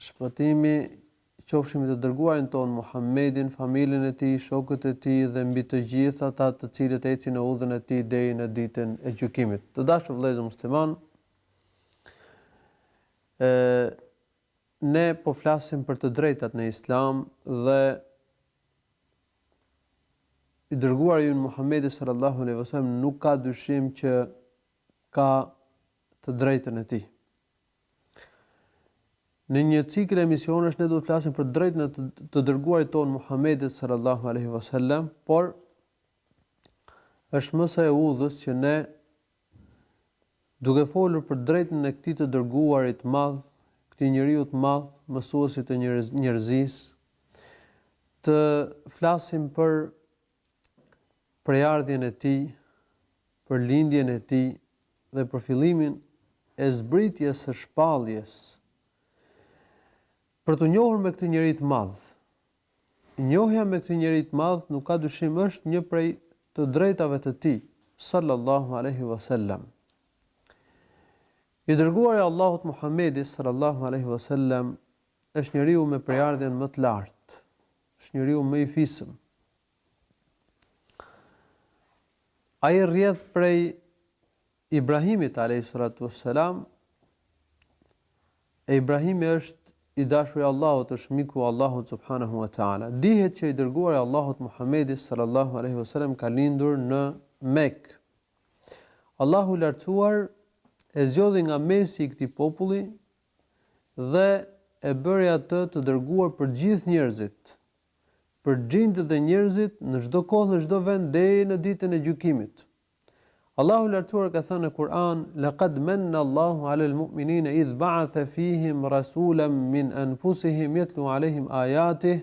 Shpëtimi qofshin mbi të Dërguarin tonë Muhammedin, familjen e tij, shokët e tij dhe mbi të gjithë ata të cilët ecin në udhën e tij deri në Ditën e Gjykimit. Të dashur vëllezër muslimanë, ne po flasim për të drejtat në Islam dhe i Dërguari ynë Muhammedi sallallahu alaihi wasallam nuk ka dyshim që ka të drejtën e tij. Në një cikël emisionesh ne do të flasim për drejtën e të dërguarit tonë Muhamedit sallallahu alaihi wasallam, por është më së e udhës që ne duke folur për drejtën e këtij të dërguarit të madh, këtij njeriu të madh, mësuesit të njerëzisë, të flasim për prejardhjen e tij, për lindjen e tij dhe për fillimin e zbritjes së shpalljes. Për t'u njohur me këtë njeri të madh. Njohja me këtë njeri të madh nuk ka dyshim është një prej të drejtave të tij sallallahu alaihi wasallam. I dërguari i Allahut Muhammedi sallallahu alaihi wasallam është njeriu me prejardhjen më të lartë. Është njeriu më i fisëm. Ai rrjedh prej Ibrahimit alayhi salatu wassalam. E Ibrahimi është i dashuri i Allahut, është miku i Allahut subhanahu wa taala. Dihet që i dërguari i Allahut Muhamedi sallallahu alaihi wasallam ka lindur në Mekë. Allahu i lartësuar e zgjodhi nga mesi i këtij populli dhe e bëri atë të dërguar për gjithë njerëzit, për xhindët dhe njerëzit në çdo kohë, në çdo vend deri në ditën e gjykimit. Allahu i Lartësuar ka thënë në Kur'an, Laqad manna Allahu 'alel mu'minina idh ba'atha fihim rasulan min anfusihim yatlu 'alejhim ayatih,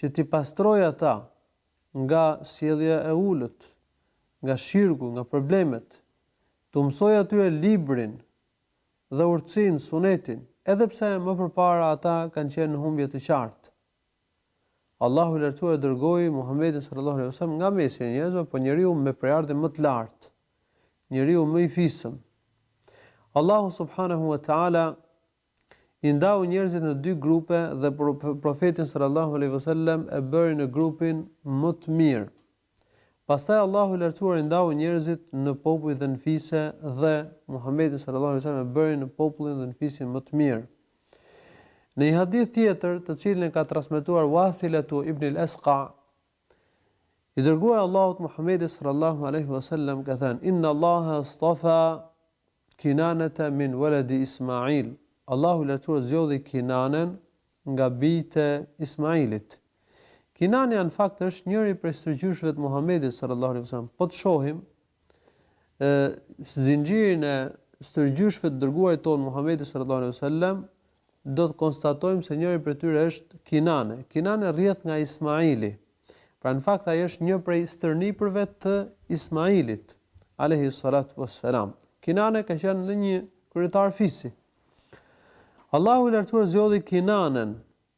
që t'i pastrojë ata nga sjellja e ulët, nga shirku, nga problemet, t'u mësojë atyre librin dhe urtësinë, sunetin, edhe pse më përpara ata kanë qenë në humbje të qartë. Allahu i Lartësuar e dërgoi Muhamedin sallallahu alejhi ve sellem nga mesi i njerëzve, po njeriu me prejardhjen më të lartë, njeriu më i fisëm. Allahu subhanehu ve teala I ndau njerëzit në dy grupe dhe Profetin sallallahu alejhi ve sellem e bëri në grupin më të mirë. Pastaj Allahu i Lartësuar i ndau njerëzit në popuj dhe në fise dhe Muhammedin sallallahu alejhi ve sellem e bëri në popullin dhe në fisin më të mirë. Në një hadith tjetër, të cilin e ka transmetuar Wathiletu ibn al-Asqa, I dërguari i Allahut Muhammedi sallallahu alejhi ve sellem ka thënë, Inna Allahe stafa Kinanete min waladi Ismail, Allahu i Lartësuar zgjodhi Kinanen nga bijtë e Ismailit. Kinane në fakt është njëri prej stërgjyshëve të Muhammedit sallallahu alejhi ve sellem. Po të shohim zinxhirin e stërgjyshëve të dërguarit tonë Muhamedit sallallahu alaihi wasallam do të konstatojmë se njëri prej tyre është Kinane. Kinane rrjedh nga Ismaili. Pra në fakt ai është një prej stërnipërve të Ismailit alaihi salatu wassalam. Kinane ka qenë dhe një kryetar fisi. Allahu i Lartësuar zgjodhi Kinanen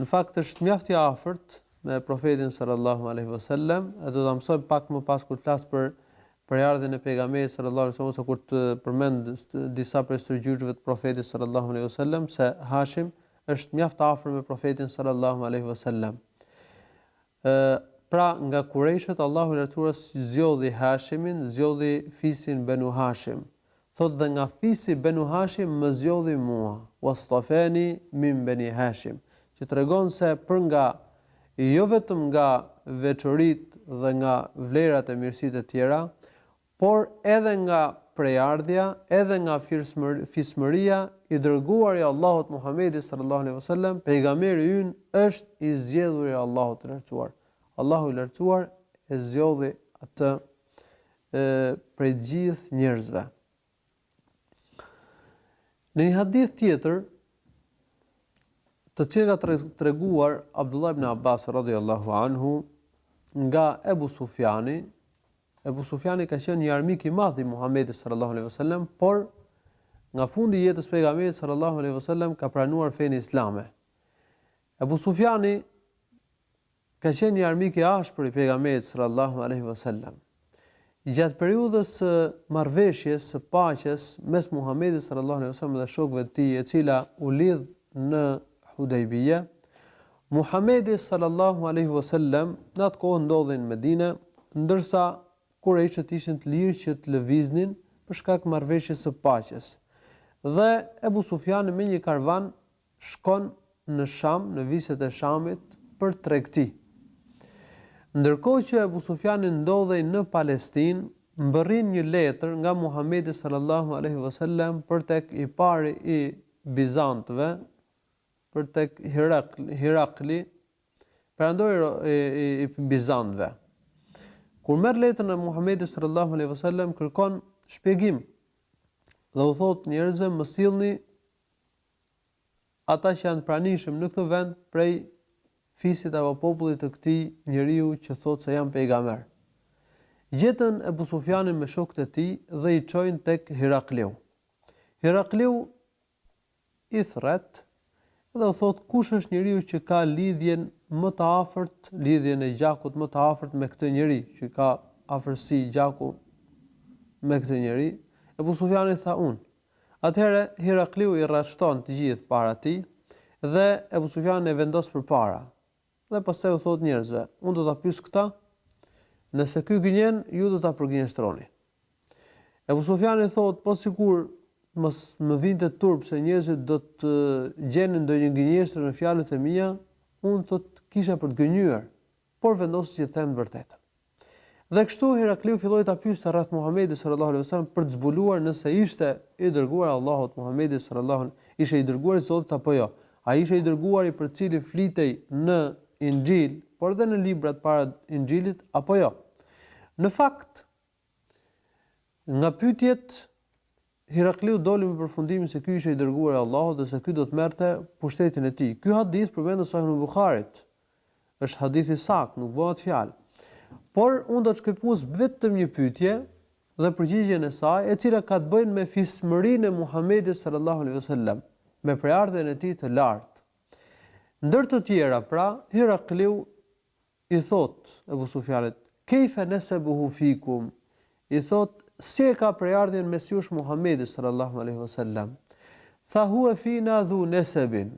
Në fakt është mjaft i afërt me Profetin sallallahu alejhi ve sellem, e do ta mësojmë pak më pas kur të flas për prejardhjen e pejgamberit sallallahu alejhi ve sellem ose kur të përmend disa prej stërgjyshëve të Profetit sallallahu alejhi ve sellem se Hashim është mjaft i afërt me Profetin sallallahu alejhi ve sellem. E, pra, nga Kurejshët Allahu i Lartësuar zgjodhi Hashimin, zgjodhi fisin Benu Hashim. Thotë dhe nga fisi Benu Hashim më zgjodhi mua, Wastafani min beni Hashim, që tregon se për nga jo vetëm nga veçoritë dhe nga vlerat e mirësitë e tjera, por edhe nga prejardhja, edhe nga fisnikëria, i dërguari i Allahut Muhamedi sallallahu alejhi ve sellem, pejgamberi ynë, është i zgjedhuri i Allahut të Lartësuar. Allahu i Lartësuar e zgjodhi atë prej gjithë njerëzve. Në një hadith tjetër, të cilin e ka treguar Abdullah ibn Abbas radhiyallahu anhu nga Ebu Sufjani, Ebu Sufjani ka qenë një armik i madh i Muhamedit sallallahu alejhi vesellem, por nga fundi i jetës pejgamberit sallallahu alejhi vesellem ka pranuar fenë islame. Ebu Sufjani ka qenë një armik i ashpër i pejgamberit sallallahu alejhi vesellem. Gjatë periudhës së marrëveshjes së paqes mes Muhamedit sallallahu alejhi vesellem dhe shokëve të tij, e cila u lidh në Hudejbije, Muhamedi sallallahu alejhi ve sellem në atë kohë ndodhej në Medine, ndërsa Kurejshët ishin të lirë që të lëviznin për shkak marrëveshjes së paqes. Dhe Ebu Sufjani me një karvan shkon në Sham, në viset e Shamit, për tregti. Ndërkohë që Ebu Sufjani ndodhej në Palestinë, mbërrin një letër nga Muhamedi sallallahu alejhi ve sellem për tek i pari i bizantëve, për tek Hirakl, Hirakli, perandori i, i, i Bizantëve. Kur merr letrën e Muhamedit sallallahu alaihi wasallam kërkon shpjegim dhe u thot njerëzve më sillni ata që janë pranishëm në këtë vend prej fisit apo popullit të këtij njeriu që thot se jam pejgamber. Gjetën Ebu Sufjanin me shokët e tij dhe i çojnë tek Hirakliu. Hirakliu I thërret, dhe u thotë kush është njeriu që ka lidhjen më të afërt, lidhjen e gjakut më të afërt me këtë njeri, që ka afërsi gjaku me këtë njeri, Ebu Sufjani tha unë. Atëherë Hirakliu i rreshton të gjithë para tij dhe Ebu Sufjanin e vendos përpara. Dhe pastaj u thotë njerëzve, unë do ta pyes këtë, nëse ky gënjen, ju do ta përgënjeshtroni. Ebu Sufjani thotë, po sikur mos më vinte turp se njerëzit do të gjenin ndonjë gënjeshtër në fjalët e mia, unë thotë kisha për të gënjyer, por vendosa që të them të vërtetën. Dhe kështu Herakliu filloi ta pyeste rreth Muhamedit sallallahu alaihi wasallam për të zbuluar nëse ishte i dërguar i Allahut Muhamedi sallallahu ishte i dërguar i Zotit apo jo. Ai ishte i dërguari për të cilin flitej në Inxhil, por edhe në librat para Inxhilit apo jo. Në fakt, Nga pyetjet, Hirakliu doli me përfundimin se ky ishte i dërguari i Allahut dhe se ky do të merrte pushtetin e tij. Ky hadith përmendet në Sahihun e Buharit. Është hadith i saktë, nuk bëhet fjalë. Por unë do të shkëputës vetëm një pyetje dhe përgjigjen e saj, e cila ka të bëjë me fisnikërinë e Muhamedit sallallahu alaihi wasallam, me prejardhjen e tij të lartë. Ndër të tjera, pra, Hirakliu I thotë, Ebu Sufjanit, Kejfe nesebuhu fikum? I thotë, Si e ka prejardhjen mes jush Muhammedi, sallallahu alejhi ve sellem? Tha, Huve fina dhu nesebin.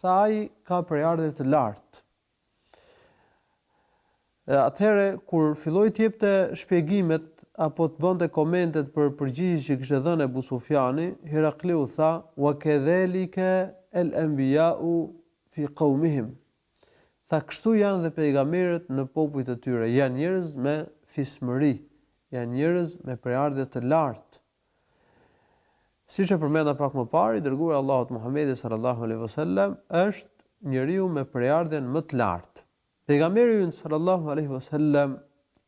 Tha, Ai ka prejardhje të lartë. E, atëherë, kur filloi të jepte shpjegimet, apo të bënte komentet për përgjigjet që kishte dhënë Ebu Sufjani, Hirakliu tha, Wa kedhelike el-enbijau fi kaumihim. Tha kështu janë dhe pejgamberët në popujt e tyre janë njerëz me fisnikëri janë njerëz me prejardhje të lartë siç e përmenda pak më parë i dërguari i Allahut Muhammedi sallallahu alaihi wasallam është njeriu me prejardhjen më të lartë pejgamberi ynë sallallahu alaihi wasallam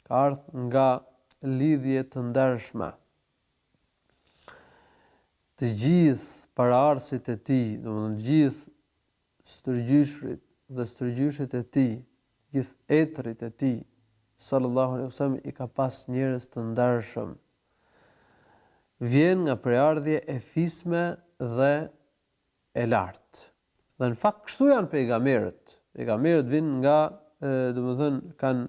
ka ardhur nga lidhje të ndershme të gjithë paraardhësit e tij domethënë të gjithë stërgjyshrit dhe stërgjyshit e tij, gjithë etrit e tij, sal-lal-lahu alejhi ve sellem, i ka pas njerëz të ndershëm. Vjen nga prejardhje e fisme dhe e lartë. Dhe në fakt kështu janë pejgamberët. Pejgamberët vijnë nga, domethënë, kanë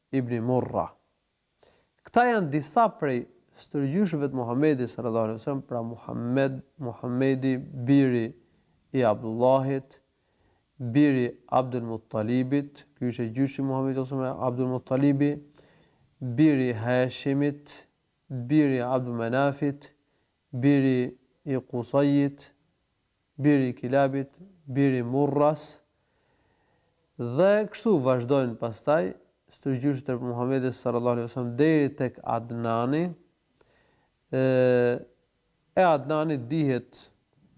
ibn Murra. Këta janë disa prej stërgjyshëve të Muhammedit sallallahu alejhi ve sellem, pra Muhammed, Muhammedi, biri i Abdullahit, biri i Abdul Muttalibit, ky ishte gjyshi i Muhammedit sallallahu alejhi ve sellem, Abdul Muttalibi, biri i Hashimit, biri i Abdul Manafit, biri i Qusayit, biri i Kilabit, biri i Murras, dhe kështu vazhdojnë pastaj stërgjyshët e Muhamedit sallallahu alejhi ve sellem deri tek Adnani, e, e Adnani dihet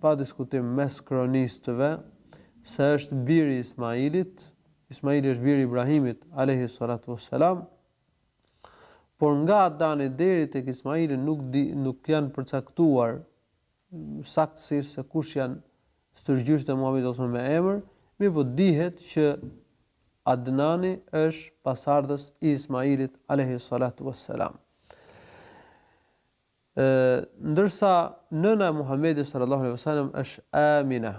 pa diskutim mes kronistëve se është biri i Ismailit, Ismaili është biri i Ibrahimit alejhi salatu ve selam, por nga Adnani deri tek Ismaili nuk di, nuk janë përcaktuar saktësisht se kush janë stërgjyshët e Muhamedit sallallahu alejhi ve sellem me emër, mirëpo dihet që Adnani është pasardhës i Ismailit alejhi salatu ue selam. Ndërsa nëna e Muhamedit sallallahu alejhi ve sellem është Amina,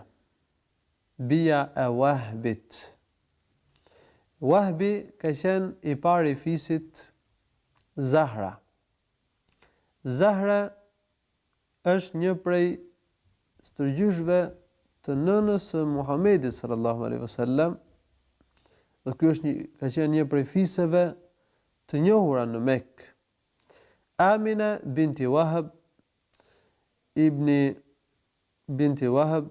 bija e Wahbit. Wahbi ka qenë i pari i fisit Zahra. Zahra është një prej stërgjyshëve të nënës së Muhamedit sallallahu alaihi wasallam dhe ky është një ka qenë një prej fiseve të njohura në Mekë. Amina binti Wahb ibn binti Wahb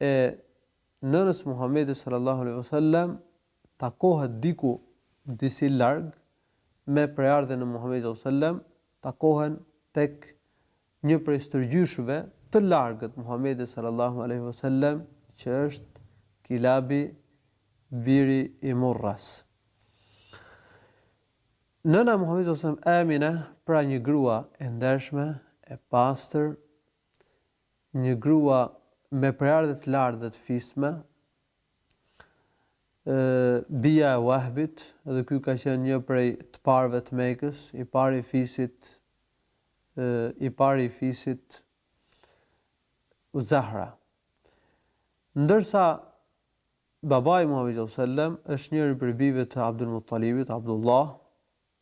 e nënës Muhammedit sallallahu alejhi ve sellem takohet diku disi larg me prejardhjen e Muhammedit sallallahu alejhi ve sellem takohen tek një prej stërgjyshëve të largët Muhammedit sallallahu alejhi ve sellem që është Kilabi biri i Murras. Nëna e Muhammedit sallallahu alejhi ve sellem Amina pra një grua e ndershme e pastër një grua me prejardhje të lartë dhe të fisme, bija e Wahbit, dhe ky ka qenë një prej të parëve të Mekës, i pari i fisit i pari i fisit Zahra. Ndërsa babai i Muhamedit sallallahu alaihi wasallam është njëri prej bijve të Abdul Muttalibit, Abdullah,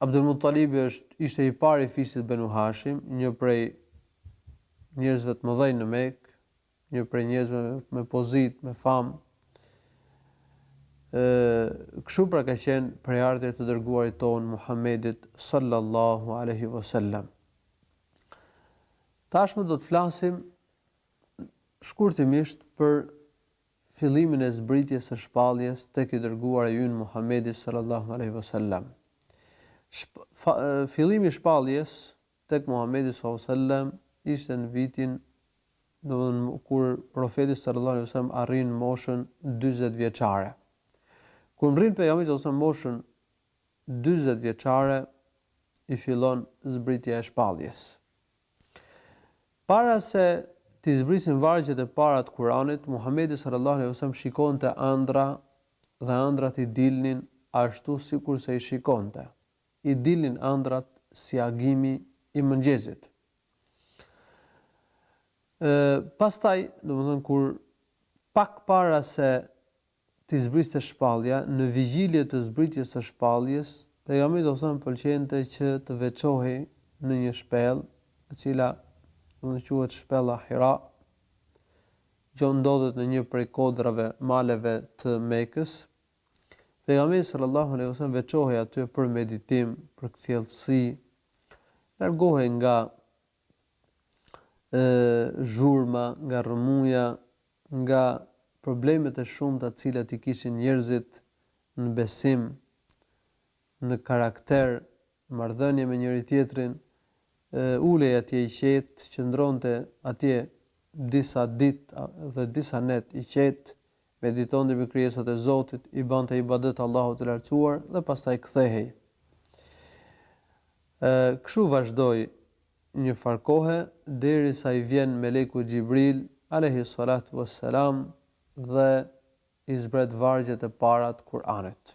Abdul Muttalibi ishte i parë i fisit Benu Hashim, një prej njerëzve të mëdhenj në Mekë, një prej njerëzve me pozitë, me famë. Ë, kështu pra ka qenë prejardhja e dërguarit tonë Muhammedit sallallahu alaihi wasallam. Tashmë do të flasim shkurtimisht për fillimin e zbritjes së shpalljes tek i dërguari ynë Muhammedi sallallahu alejhi ve sellem. Fillimi i shpalljes tek Muhammedi sallallahu alejhi ve sellem ishte në vitin domethënë kur profeti sallallahu alejhi ve sellem arrin moshën 40 vjeçare. Kur mrrin pejgamberi sallallahu alejhi ve sellem moshën 40 vjeçare i fillon zbritja e shpalljes. Para se t'i zbrisin vargjet e para të Kuranit, Muhamedi sallallahu alejhi ve sellem shikonte andrra dhe andrrat i dilnin ashtu sikurse i shikonte, i dilnin andrrat si agimi i mëngjezit. Pastaj, domethënë kur pak para se t'i zbriste shpallja, në vigjilje të zbritjes së shpalljes, Pejgamberi sa selam pëlqente që të veçohej në një shpellë, e cila quhet shpella Hira, që ndodhet në një prej kodrave, maleve të Mekës. Pejgamberi sallallahu alaihi wasallam veçohej aty për meditim, për kthjellësi, largohej nga ë zhurma, nga rrëmuja, nga problemet e shumta të cilat i kishin njerëzit në besim, në karakter, marrëdhënie me njëri-tjetrin, ulej atje i qetë, qëndronte atje disa ditë dhe disa net i qetë, meditonte mbi krijesat e Zotit, i bante ibadet Allahut të Lartësuar dhe pastaj kthehej. E kështu vazhdoi një farë kohe derisa i vjen meleku Xhibril alejhi salatu was salam dhe i zbret vargjet e para të Kur'anit.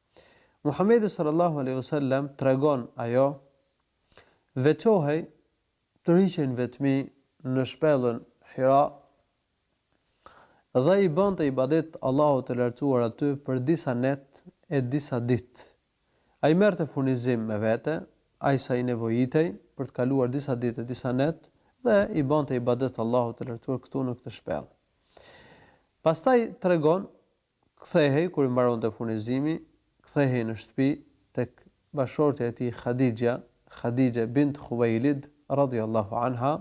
Muhamedi sallallahu alejhi ve sellem tregon ajo veçohej tërhiqej në vetmi në shpellën Hira dhe i bante ibadet Allahut të lartësuar aty për disa net e disa ditë. Ai merrte furnizim me vete, ai sa i nevojitej për të kaluar disa ditë e disa net dhe i bante ibadet Allahut të lartësuar këtu në këtë shpellë. Pastaj tregon Kthehej kur i mbaronte furnizimi, kthehej në shtëpi tek bashkëshortja e tij Hadixha, Hadixhe bint Khuwaylid, radhiyallahu anha,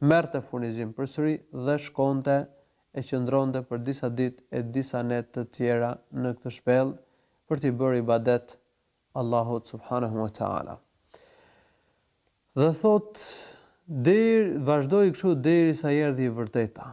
merrte furnizim përsëri dhe shkonte e qëndronte për disa ditë e disa netë të tjera në këtë shpellë për t'i bërë ibadet Allahut subhanehu ve teala. Dhe thotë, Deri, vazhdoi kështu derisa i erdhi e vërteta.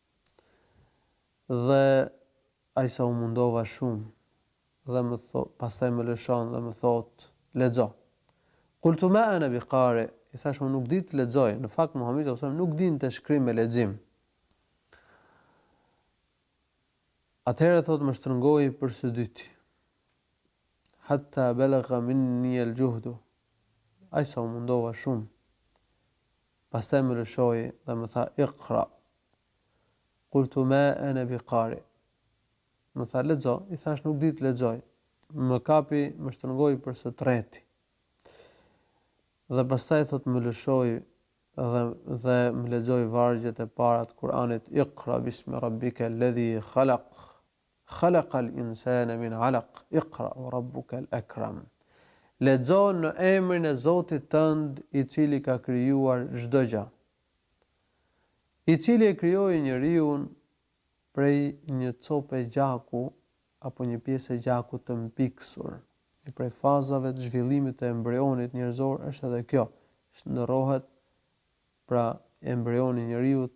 Dhe aq sa u mundova shumë dhe më thotë, pastaj më lëshon dhe më thotë, lexo. Kultu ma ana bi qari, i thashë nuk di të lexoj, në fakt Muhamedi sallallahu alaihi wasallam nuk dinte shkrim e lexim. Atëherë thotë më shtrëngoi për së dyti. Hatta balagha minni al-juhdu. Aq sa u mundova shumë. Pastaj më lëshoi dhe më tha iqra. Qultu ma ana bi qari. Më tha lexo, i thashë nuk di të lexoj. Më kapi, më shtrëngoi për së treti. Dhe pastaj thotë më lëshoi dhe dhe më lexoi vargjet e para të Kur'anit iqra bismi rabbikal ladhi khalaq. Khalaqal insane min alaq, Iqra u rabbukal ekram. Lexo në emrin e Zotit tënd i cili ka krijuar çdo gjë. I cili e krijoi njeriun prej një cope gjaku apo një pjese gjaku të mpiksur. Një prej fazave të zhvillimit të embrionit njerëzor është edhe kjo, shndërrohet pra embrioni i njeriut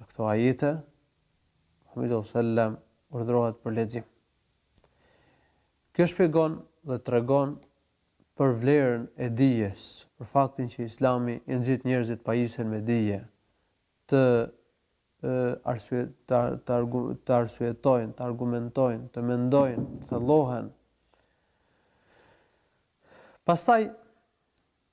Në këto ajete, Muhammed sallallahu alaihi wasallam urdhërohet për lexim. Kjo shpjegon dhe tregon për vlerën e dijes, për faktin që Islami i nxit njerëzit të pajisen me dije, të arsye të të të arsyetojnë, të argumentojnë, të mendojnë, të thellohen. Pastaj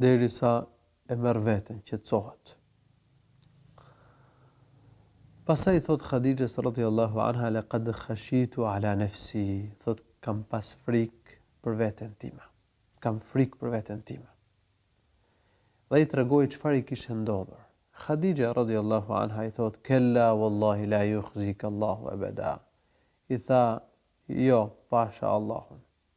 derisa e merr veten, qetësohet. Pastaj i thot Hadixhes radhiyallahu anha laqad khashitu ala nafsi, thot kam pas frikë për veten time. Kam frikë për veten time. Dhe i tregoi çfarë i kishte ndodhur. Hadixha radhiyallahu anha i thot kella wallahi la yukhzika Allahu abada. I tha jo, pasha Allahun.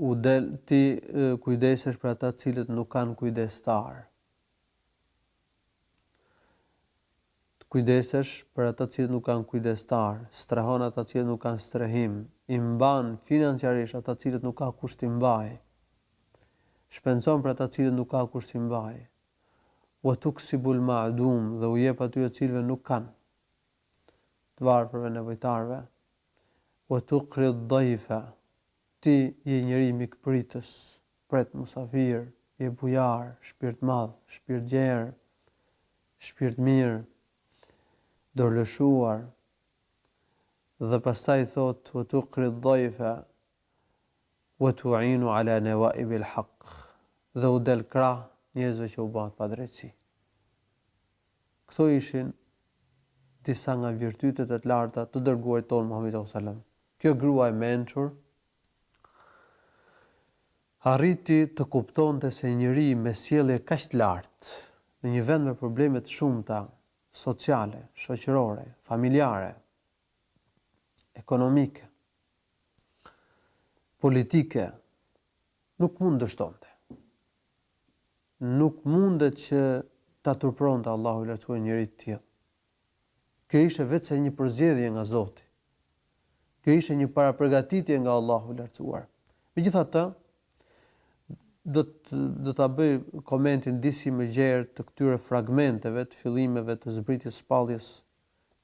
u del ti kujdesesh për ata të cilët nuk kanë kujdestar. Ti kujdesesh për ata të cilët nuk kanë kujdestar, strehon ata të cilët nuk kanë strehim, i mban financiarisht ata të cilët nuk ka kush t'i mbajë. Shpenzon për ata të cilët nuk ka kush t'i mbajë. Wa tuksibul ma'dum dhe u jep atyre të cilëve nuk kanë. Të varfërve nevojtarëve Wa tuqri dhayfa Ti je njeri mikpritës, pret musafir, je bujar, shpirtmadh, shpirtgjerë, shpirtmirë, dorëlëshuar. Dhe pastaj thotë, Wa tuqri dhayfa wa tu'inu ala nawaibil haqq dhe u del krah njerëzve që u bëhet padrejtësi. Këto ishin disa nga virtytet e larta të dërguarit tonë Muhamedit sallallahu alaihi wasallam. Kjo grua e mençur arriti të kuptonte se njeri me sjellje kaq të lartë, në një vend me probleme të shumta sociale, shoqërore, familjare, ekonomike, politike, nuk mund të dështonte. Nuk mundet që ta turpronte Allahu i lartësuar njeri të tillë. Kjo ishte veçse një përzgjedhje nga Zoti. Kjo ishte një parapërgatitje nga Allahu i lartësuar. Megjithatë, do ta bëj komentin disi më gjerë të këtyre fragmenteve të fillimeve të zbritjes së shpalljes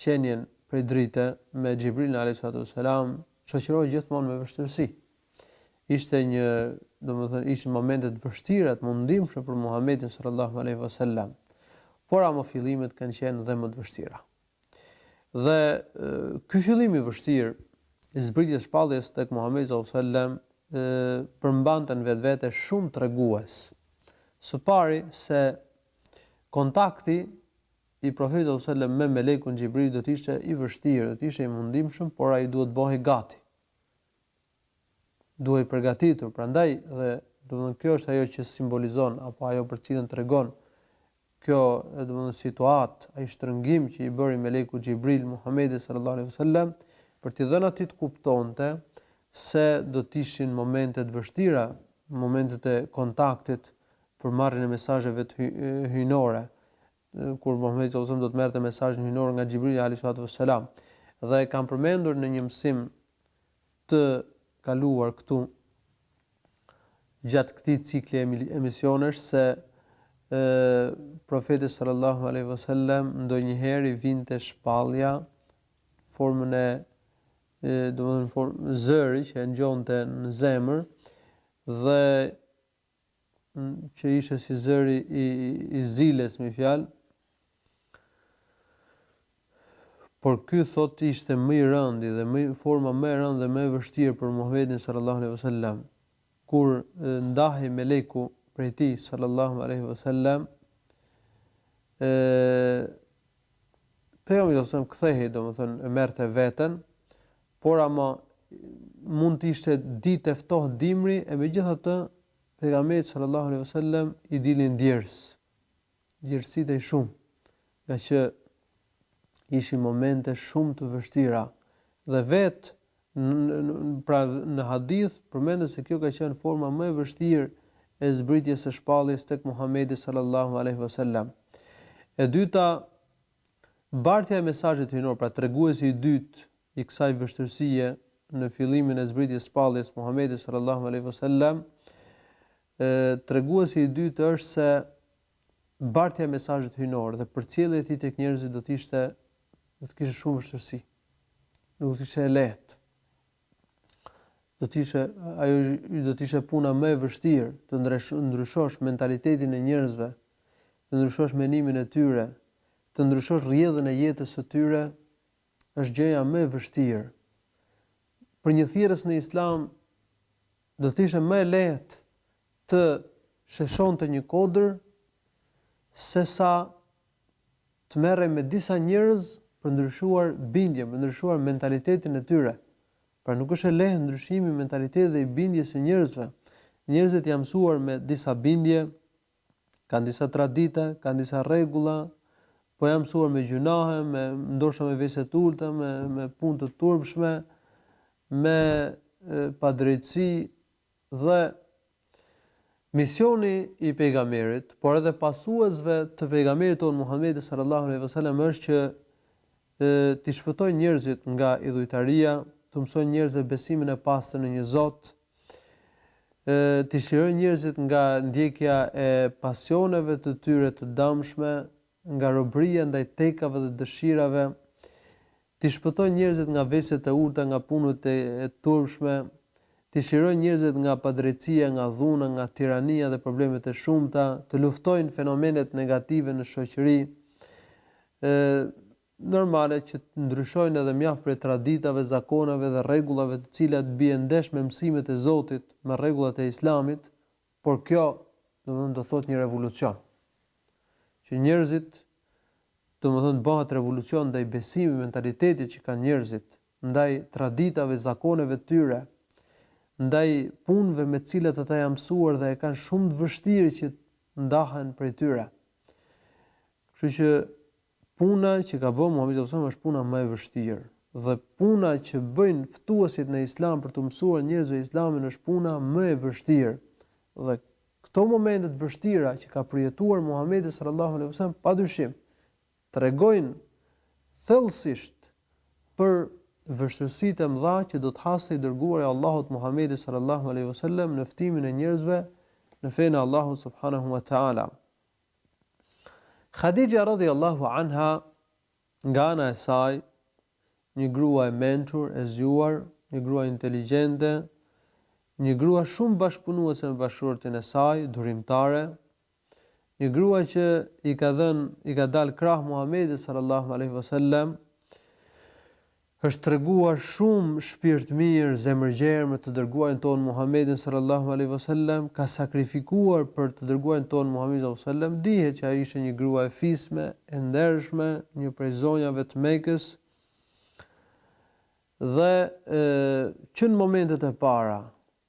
qenien prej drite me Xhibrilin alejhi salatu ue selam shoqërohej gjithmonë me vështirësi. Ishte një, domethënë ishin momente të vështira, të mundimshme për Muhamedin sallallahu alejhi ve selam. Por ama fillimet kanë qenë dhe më të vështira. Dhe ky fillim i vështirë i zbritjes së shpalljes tek Muhamedi sallallahu alejhi ve selam përmbante në vetvete shumë tregues. Së pari se kontakti i Profetit sallallahu alejhi ve sellem me melekun Xhibril do të ishte i vështirë, do të ishte i mundimshëm, por ai duhet të bëhej gati. Duhej përgatitur, prandaj dhe domethënë kjo është ajo që simbolizon apo ajo për të cilën tregon kjo domethënë situatë, ai shtrëngim që i bëri meleku Xhibril Muhamedit sallallahu alejhi ve sellem për t'i dhënë atij të kuptonte se do të ishin momente të vështira, momentet e kontaktit për marrjen e mesazheve hyjnore kur Muhamedi sallallahu alaihi wasallam do të merrte mesazhin hyjnor nga Xhibrili alaihi salatu wassalam. Dhe e kam përmendur në një mësim të kaluar këtu gjatë këtij cikli emisionesh se ë profeti sallallahu alaihi wasallam ndonjëherë i vinte shpallja formën e domethënë formë zëri që e ngjonte në zemër dhe që ishte si zëri i, i ziles me fjalë, por ky thot ishte më i randi dhe më forma më e randë dhe më e vështirë për Muhamedin sallallahu alaihi wasallam. Kur ndahej meleku prej tij sallallahu alaihi wasallam, e pejgamberi sallallahu alaihi wasallam kthehej domethënë e merrte veten Por ama, mund të ishte ditë e ftohtë dimri e megjithatë Pejgamberit sallallahu alejhi ve sellem i dilnin djersë, djersitej shumë, ngaqë ishin momente shumë të vështira dhe vetë pra në hadith përmendet se kjo ka qenë forma më e vështirë e zbritjes së shpalljes tek Muhamedi sallallahu alaihi wasallam. E dyta, bartja e mesazhit hyjnor, pra treguesi i dytë i kësaj vështirësie në fillimin e zbritjes së shpalljes Muhamedit sallallahu alejhi ve sellem treguesi i dytë është se bartja e mesazhit hyjnor dhe përcjellja e tij tek njerëzit do të ishte do të kishte shumë vështirësi. Nuk do të ishte e lehtë. Do të ishte ajo do të ishte puna më e vështirë të ndryshosh mentalitetin e njerëzve, të ndryshosh mendimin e tyre, të ndryshosh rrjedhën e jetës së tyre është gjëja më e vështirë. Për një thirrës në Islam do të ishte më e lehtë të sheshonte një kodër sesa të merrej me disa njerëz për t'ndryshuar bindje, për t'ndryshuar mentalitetin e tyre. Pra nuk është e lehtë ndryshimi i mentalitetit dhe i bindjes së njerëzve. Njerëzit janë mësuar me disa bindje, Kanë disa tradita, kanë disa rregulla, po janë mësuar me gjynahe, me ndoshta me vese të ulëta, me me punë të turpshme, me padrejtësi dhe misioni i pejgamberit, por edhe pasuesve të pejgamberit tonë Muhamedi sallallahu alejhi ve selam është që t'i shpëtojnë njerëzit nga idhujtaria, t'u mësojnë njerëzve besimin e pastër në një Zot, t'i çlirojë njerëzit nga ndjekja e pasioneve të tyre të dëmshme, nga robëria ndaj tekave dhe dëshirave, t'i shpëtojë njerëzit nga veset e ulëta, nga punët e turpshme, t'i çlirojë njerëzit nga padrejtësia, nga dhuna, nga tirania dhe problemet e shumta, të luftojë fenomenet negative në shoqëri, Normale që të ndryshojnë edhe mjaft prej traditave, zakoneve dhe rregullave të cilat bien ndesh me mësimet e Zotit, me rregullat e Islamit, por kjo, domethënë do thotë një revolucion. Që njerëzit, domethënë bëhet revolucion ndaj besimit, mentalitetit që kanë njerëzit, ndaj traditave, zakoneve të tyre, ndaj punëve me të cilat ata janë mësuar dhe e kanë shumë të vështirë që ndahen prej tyre. Kështu që Puna që ka bërë Muhamedi sallallahu alejhi dhe sellem është puna më e vështirë dhe puna që bëjnë ftuesit në Islam për t'u mësuar njerëzve Islamin është puna më e vështirë. Dhe këto momente të vështira që ka përjetuar Muhamedi sallallahu alejhi dhe sellem padyshim tregojnë thellësisht për vështirësitë e mëdha që do të hasë i dërguari i Allahut Muhamedi sallallahu alejhi dhe sellem në ftimin e njerëzve në fenë e Allahut subhanahu wa taala. Hadixha radhijallâhu anha nga ana e saj, një grua e mençur, e zgjuar, një grua inteligjente, një grua shumë bashkëpunuese me bashkëshortin e saj, durimtare, një grua që i ka dhënë, i ka dalë krah Muhamedit sallallahu alaihi wasallam, Është treguar shumë shpirtmirë zemërgjerë me të dërguarin tonë Muhammedin sallallahu alejhi ve sellem, ka sakrifikuar për të dërguarin tonë Muhammedin sallallahu alejhi ve sellem, dihet që ajo ishte një grua e fisme, e ndershme, një prej zonjave të Mekës, dhe që në momentet e para,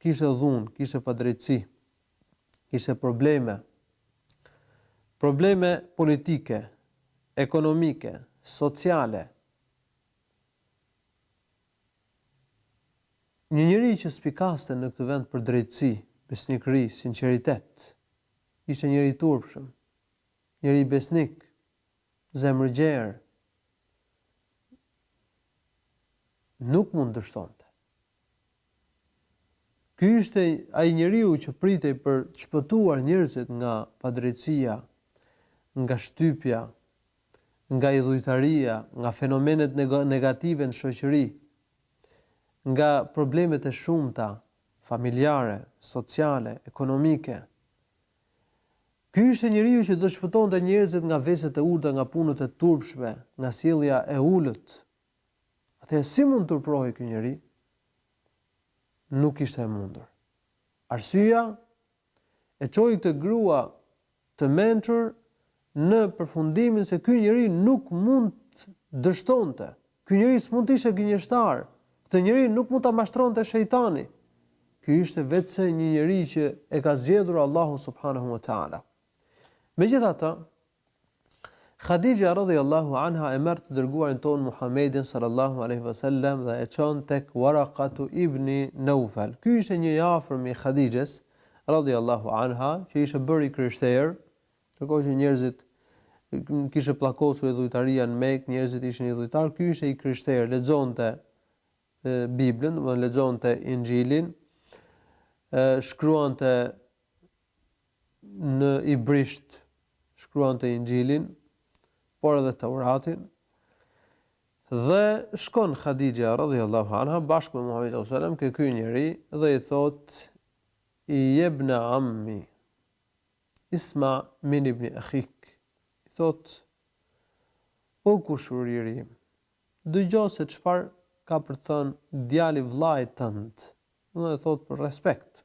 Kishte dhunë, kishte padrejtësi, kishte probleme, probleme politike, ekonomike, sociale. Një njeri që spikaste në këtë vend për drejtësi, besnikëri, sinqeritet, ishte njeri i turpshëm, njeri besnik, zemërgjerë, nuk mund dështonte. Ky ishte ai njeriu që pritej për të shpëtuar njerëzit nga padrejtësia, nga shtypja, nga idhujtaria, nga fenomenet negative në shoqëri, nga problemet e shumta familjare, sociale, ekonomike. Ky ishte njeriu që do të shpëtonte njerëzit nga veset e ulëta, nga punët e turpshme, nga sjellja e ulët, Atëherë si mund të turprohej ky njeri? Nuk ishte e mundur. Arsyeja e çoi këtë grua të mençur në përfundimin se ky njeri nuk mund të dështonte. Ky njeri s'mund të ishte gënjeshtar. Këtë njeri nuk mund ta mashtronte shejtani. Ky ishte veçse një njeri që e ka zgjedhur Allahu subhanahu wa taala. Megjithatë, Khadixha radhijallâhu anha e merr të dërguarin tonë Muhammedin sallallâhu alejhi ve sellem dhe e çon tek Waraqatu ibni Naufal. Ky ishte një i afërm i Khadixhes radhijallâhu anha që ishte bërë i krishterë, ndërkohë që njerëzit kishte pllakosur idhujtaria në Mekë, njerëzit ishin idhujtarë, ky ishte i krishterë, lexonte Biblën, domethënë lexonte Injilin, shkruante në hebraisht shkruante Injilin, por edhe Teuratin. Dhe shkon Hadixha radhiyallahu anha bashkë me Muhamedin sallallahu alaihi wasallam ke ky njeri dhe i thot ja ibn ammi isma min ibn akhik. I thot o kushëriri im, dëgjo se çfarë ka për të thënë djali i vëllait tënd. Domethënë për respekt.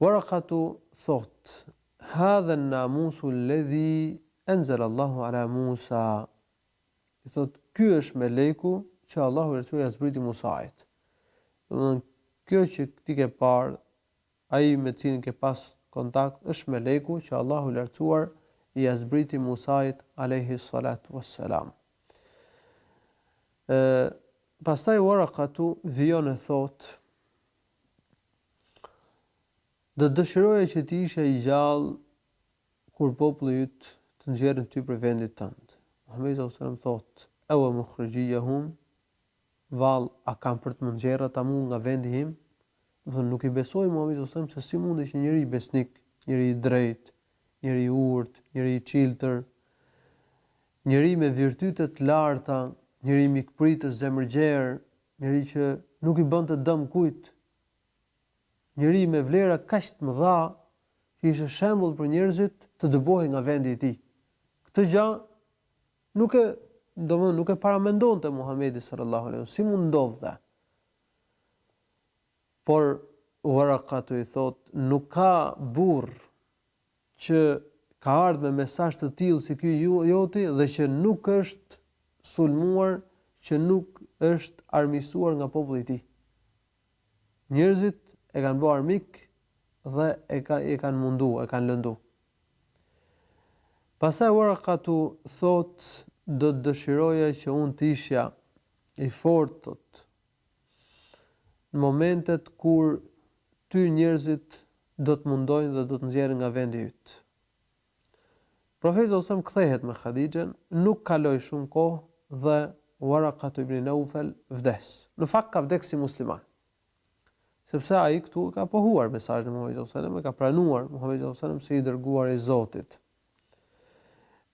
Waraqatu thotë, Hadha an-namusu alladhi anzala Allahu ala Musa, i thotë, Ky është meleku që Allahu i Lartësuar ia zbriti Musait. Domethënë, kjo që ti ke parë, ai me të cilin ke pas kontakt, është meleku që Allahu i Lartësuar ia zbriti Musait alayhi salatu wassalam. Ë pastaj Waraqatu vijon e thotë, Do të dëshiroja që të isha i gjallë kur populli yt të nxjerrë ty prej vendit tënd. Muhamedi sallallahu alaihi wasallam thotë: "Ewa mukhrijiyya hum" Vallë, a kanë për të më nxjerrë ata mua nga vendi im? Domethënë nuk e besoi Muhamedi sallallahu alaihi wasallam se si mundet që njeri besnik, njeri i drejtë, njeri i urtë, njeri i çiltër, njeri me virtyte të larta, njeri mikpritës, zemërgjerë, Njeri që nuk i bënte dëm kujt. Njeri me vlera kaq të mëdha që ishte shembull për njerëzit të dëbohej nga vendi i tij. Këtë gjë nuk e domethënë nuk e paramendonte Muhamedi sallallahu alaihi wasallam, si mund ndodhte? Por Waraqatu i thotë, nuk ka burrë që ka ardhë me mesazh të tillë si ky joti dhe që nuk është sulmuar që nuk është armiqësuar nga populli i tij. Njerëzit e kanë bë armik dhe e ka e kanë mundu, e kanë lëndu. Pastaj Waraqatu thotë do të dëshiroja që unë të ishja i fortë në momentet kur ty njerëzit do të mundojnë dhe do të nxjerrin nga vendi yt. Profeti sallallahu alejhi ve sellem kthehet me Hadixhen, nuk kaloi shumë kohë dhe Waraqatu ibn Naufel vdes. Në fakt ka vdekë si musliman. Sepse ai këtu e ka pohuar mesazhin e Muhamedit sallallahu alejhi ve sellem, e ka pranuar Muhamedin sallallahu alejhi ve sellem si i dërguar i Zotit.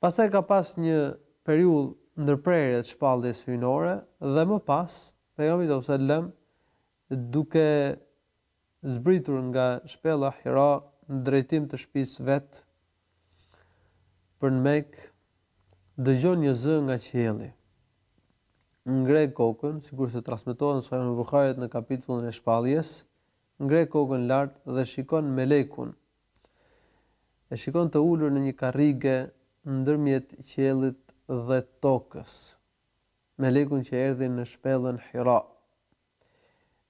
Pastaj ka pas një periudhë ndërprerje të shpalljes hyjnore dhe më pas pejgamberi sallallahu alejhi ve sellem duke zbritur nga shpella Hira në drejtim të shpisë vet për në Mekë, dëgjon një zë nga qielli. Ngre kokën, sikurse transmetohet në Sahihun e Buhariut në kapitullin e shpalljes, ngre kokën lart dhe shikon melekun. E shikon të ulur në një karrige ndërmjet qiellit dhe tokës. Melekun që erdhi në shpellën Hira.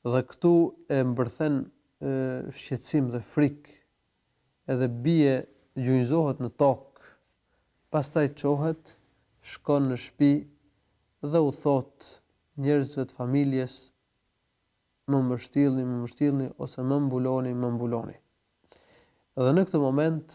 Dhe këtu e mbërthen shqetësim dhe frikë, edhe bie gjunjëzohet në tokë, pastaj çohet, shkon në shpi dhe u thotë njerëzve të familjes më mbështillni, më mbështillni ose më mbuloni, më mbuloni. Dhe në këtë moment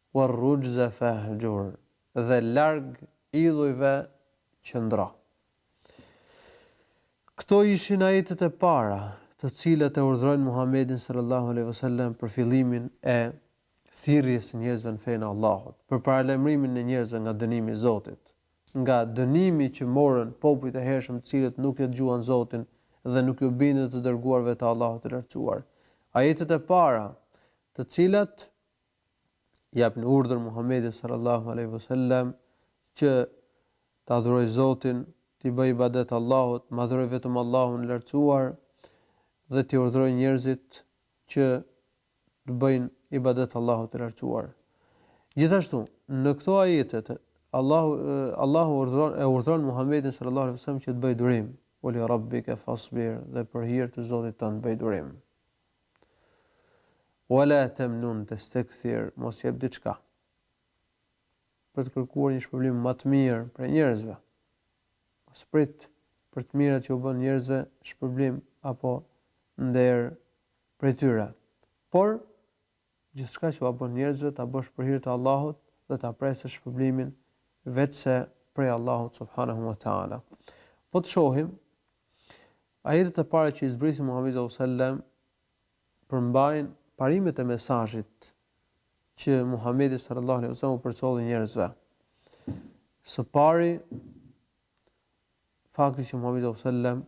Werruxhze fehxhur, dhe larg idhujve qëndro. Këto ishin ajetet e para, të cilat e urdhërojnë Muhamedin sallallahu alejhi ve sellem për fillimin e thirrjes së njerëzve në fenë e Allahut, për paralajmërimin e njerëzve nga dënimi i Zotit, nga dënimi që morën popujt e hershëm të cilët nuk e dëgjuan Zotin dhe nuk iu bindën të dërguarve të Allahut të Lartësuar. Ajetet e para, të cilat japin urdhër Muhamedit sallallahu alejhi ve sellem që ta adhurojë Zotin, t'i bëjë ibadet Allahut, të madhërojë vetëm Allahun e lartësuar dhe t'i urdhërojë njerëzit që të bëjnë ibadet Allahut të lartësuar. Gjithashtu, në këto ajete Allahu Allahu urdhëron e urdhëron Muhamedin sallallahu alejhi ve sellem që të bëjë durim, ue li rabbike fasbir dhe për hir të Zotit tënd bëj durim. Wa la temnun testekthir, mos jep diçka për të kërkuar një shpërblim më të mirë prej njerëzve. Mos prit për të mirat që u bën njerëzve shpërblim apo nder prej tyre. Por gjithçka që ua bën njerëzve ta bësh për hir të Allahut dhe ta presësh shpërblimin veçse prej Allahut subhanahu wa taala. Po të shohim Ajetet e para që i zbrisnin Muhamedit sallallahu alejhi ve sellem përmbajnë parimet e mesazhit që Muhamedi sallallahu alejhi ve sellem u përcolli njerëzve. Së pari, fakti që Muhamedi sallallahu alejhi ve sellem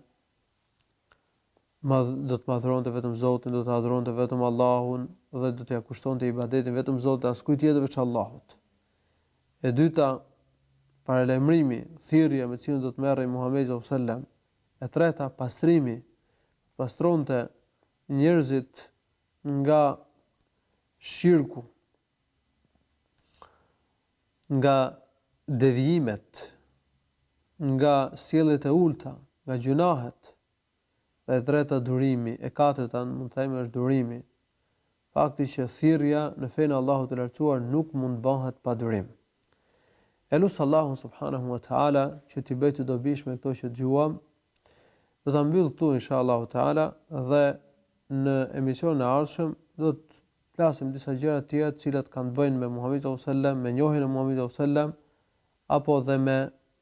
madh do të madhronte vetëm Zotin, do të adhuronte vetëm Allahun dhe do t'ia kushtonte ibadetin vetëm Zotit askujt tjetër veç Allahut. E dyta, paralajmërimi, thirrja me cilën do të merrej Muhamedi sallallahu alajhi wasallam E treta, pastrimi, pastronte njerëzit nga shirku, nga devijimet, nga sjelljet e ulta, nga gjynahet. Dhe e treta, durimi, e katërta, mund të themi, është durimi, Fakti që thirrja në fenë e Allahut të Lartësuar nuk mund të bëhet pa durim. E lus Allahun subhanahu wa taala që t'i bëjë të dobishme këto që dëgjuam. Do ta mbyll këtu inshallahu taala dhe në emisionin e ardhshëm do të flasim disa gjëra të tjera të cilat kanë të bëjnë me Muhamedin sallallahu alaihi wasallam, me njohjen e Muhamedit sallallahu alaihi wasallam apo dhe me